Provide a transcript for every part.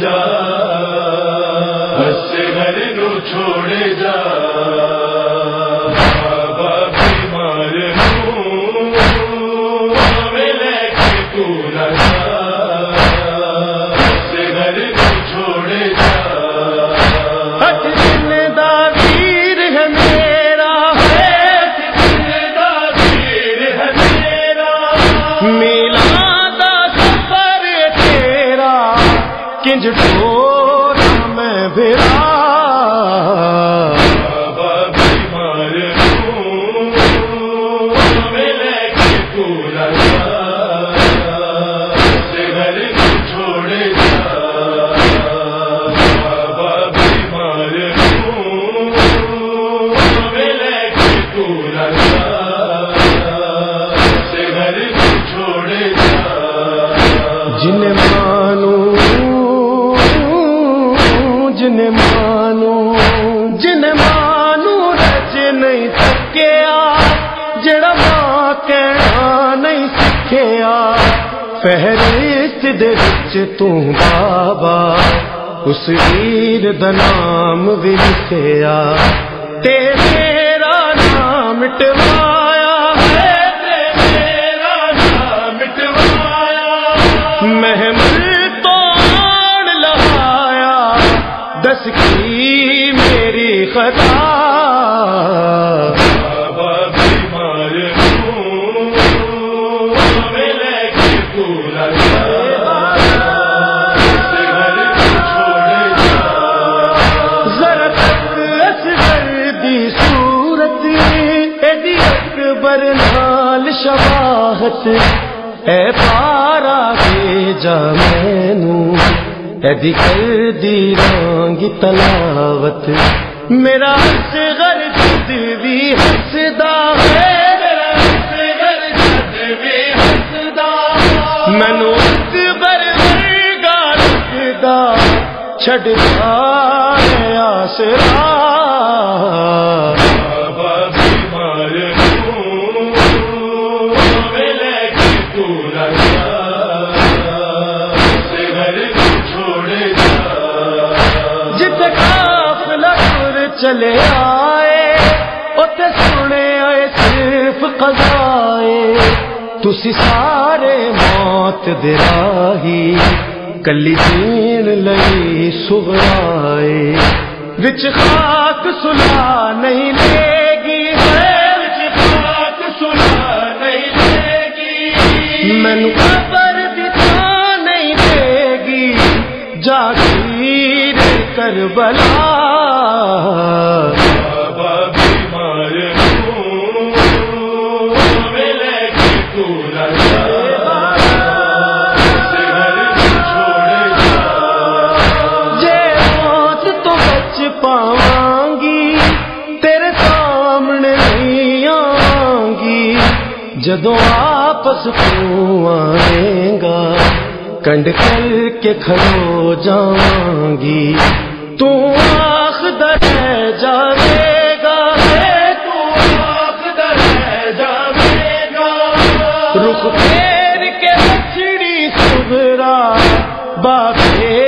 جا بس گھر نو چھوڑ جا۔ مانو جن مانو رج نہیں سکیا، جڑا ماں کہنا نہیں سکھیا۔ فہرست دے وچ تو بابا، اس ویر دا نام بھی لکھیا۔ تے میرا نام مٹوایا دس کی میری خطا۔ شباہت اے پارا کے جامے مینو ایدی کر دی رانگی تلاوت۔ میرا اصغر خود بھی ہسدا ہے۔ میرا اصغر خود بھی ہسدا مینو اکبر ورگا لگدا چھڈ آسرا۔ بابا چلے آئے، اتے سنے آئے، صرف قضائے۔ تسی سارے موت دراہی کلی دین لئی سغرائے۔ وچ خاک سلا نہیں لے گی وچ خاک سلا نہیں لے گی۔ مینو خبر دکھا نہیں دے گی، جاگیر کربلا جدوں آپس کو آئیں گا؟ کنڈ کر کے کھلو جاواں گی۔ تو آخ در جاوے گا۔ تو آنکھ در جاوے گا۔ رخ پھیر کے بچڑی سبرا باقی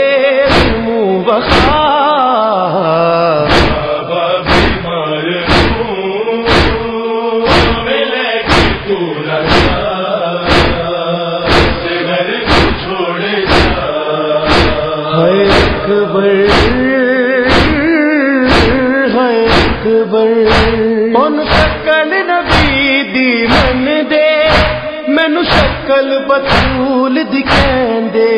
شکل نبی دی من دے مینو شکل بطول دکھیں دے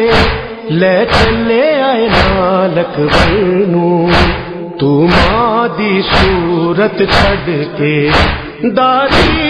لے چلے آئے نال اکبر نو تو ماں دی صورت چھڈ کے دادی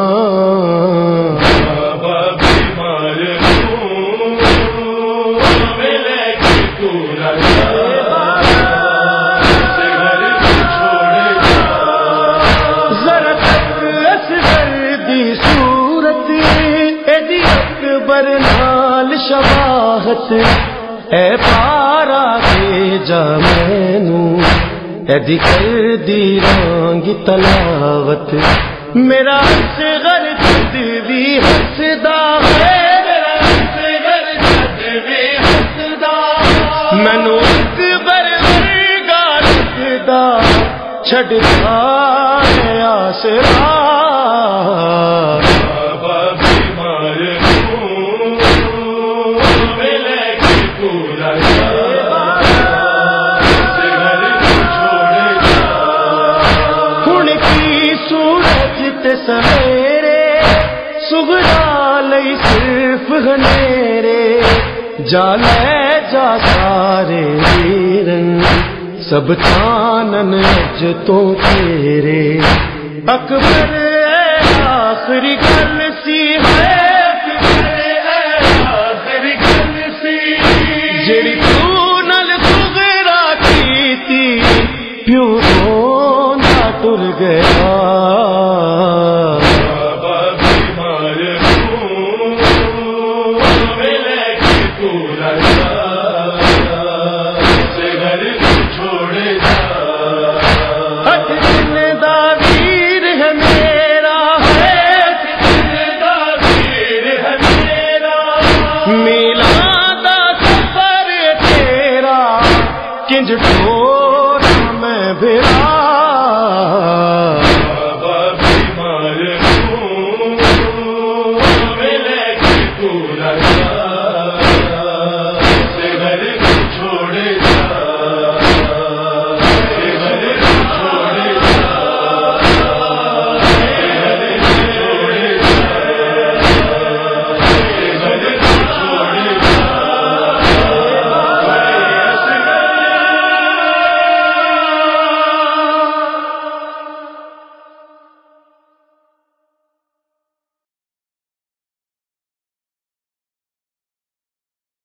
چاہت اے پارا کے جا مینو ایدی کر دی رنگ تلاوت۔ میرا اصغر خود بھی ہسدا ہے، میرا اصغر خود بھی ہسدا مینو اکبر ورگا رکھدا چھڑتا ہے آسرا۔ سویرے سگرا لئی صرف ہنیرے جا لے، جا سارے رنگ سب چانن تو تیرے۔ اکبر آخری گل سی ہے۔ تھی پیوں گیا۔ چنج ٹھوٹ میں بھی